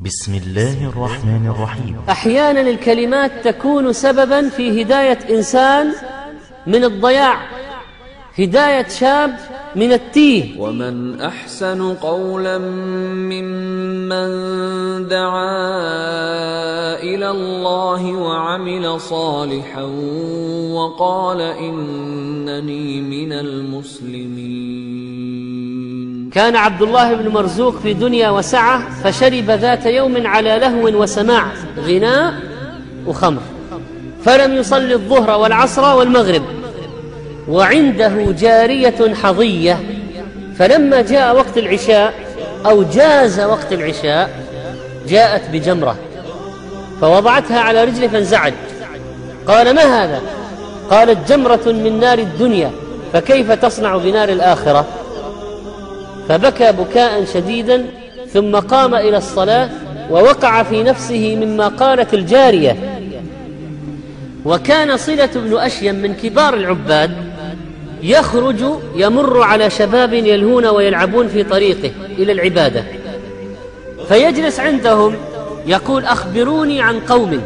بسم الله الرحمن الرحيم. أحيانا الكلمات تكون سببا في هداية إنسان من الضياع هداية شاب من التيه. ومن أحسن قولا ممن دعا إلى الله وعمل صالحا وقال إنني من المسلمين. كان عبد الله بن مرزوق في دنيا وسعة فشرب ذات يوم على لهو وسماع غناء وخمر. فلم يصلي الظهر والعصر والمغرب. وعنده جارية حظية. فلما جاء وقت العشاء أو جاز وقت العشاء جاءت بجمرة. فوضعتها على رجله فانزعج. قال ما هذا؟ قالت جمرة من نار الدنيا. فكيف تصنع بنار الآخرة؟ فبكى بكاء شديدا ثم قام إلى الصلاة ووقع في نفسه مما قالت الجارية. وكان صلة بن أشيم من كبار العباد يخرج يمر على شباب يلهون ويلعبون في طريقه إلى العبادة. فيجلس عندهم يقول أخبروني عن قوم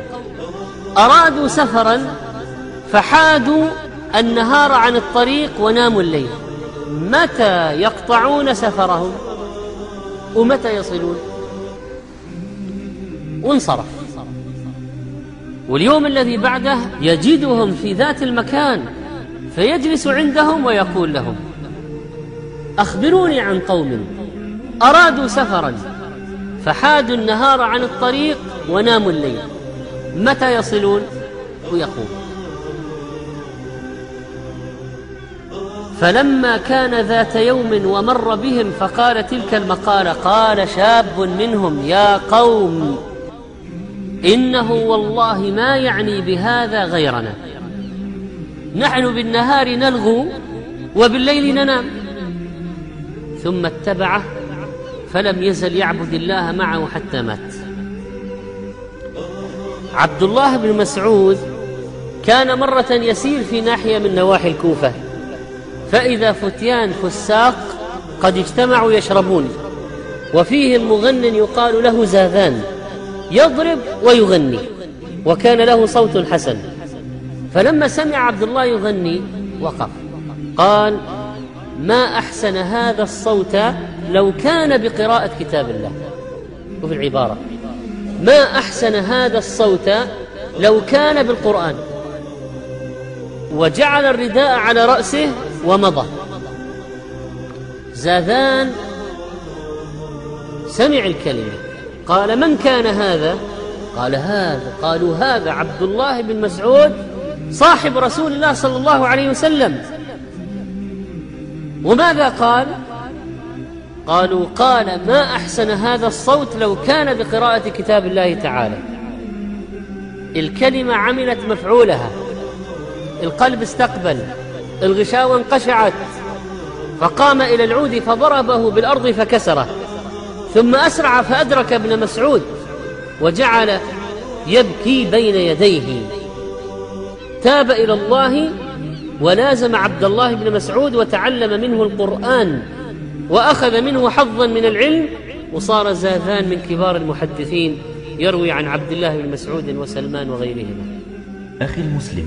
أرادوا سفرا فحادوا النهار عن الطريق وناموا الليل. متى يقطعون سفرهم ومتى يصلون؟ وانصرف. واليوم الذي بعده يجدهم في ذات المكان فيجلس عندهم ويقول لهم أخبروني عن قوم أرادوا سفرا فحادوا النهار عن الطريق وناموا الليل متى يصلون؟ ويقول فلما كان ذات يوم ومر بهم فقال تلك المقالة قال شاب منهم يا قوم إنه والله ما يعني بهذا غيرنا. نحن بالنهار نلغو وبالليل ننام. ثم اتبعه فلم يزل يعبد الله معه حتى مات. عبد الله بن مسعود كان مرة يسير في ناحية من نواحي الكوفة. فإذا فتيان فساق قد اجتمعوا يشربون. وفيهم مغن يقال له زاذان يضرب ويغني وكان له صوت حسن. فلما سمع عبد الله يغني وقف. قال ما أحسن هذا الصوت لو كان بقراءة كتاب الله؟ وفي العبارة ما أحسن هذا الصوت لو كان بالقرآن؟ وجعل الرداء على رأسه ومضى. زاذان سمع الكلمة. قال من كان هذا؟ قال هذا قالوا هذا عبد الله بن مسعود صاحب رسول الله صلى الله عليه وسلم. وماذا قال؟ قالوا قال ما أحسن هذا الصوت لو كان بقراءة كتاب الله تعالى. الكلمة عملت مفعولها. القلب استقبل الغشاوة انقشعت فقام إلى العود فضربه بالأرض فكسره ثم أسرع فأدرك ابن مسعود وجعل يبكي بين يديه. تاب إلى الله ولازم عبد الله بن مسعود وتعلم منه القرآن وأخذ منه حظا من العلم وصار زاذان من كبار المحدثين يروي عن عبد الله بن مسعود وسلمان وغيرهما أخي المسلم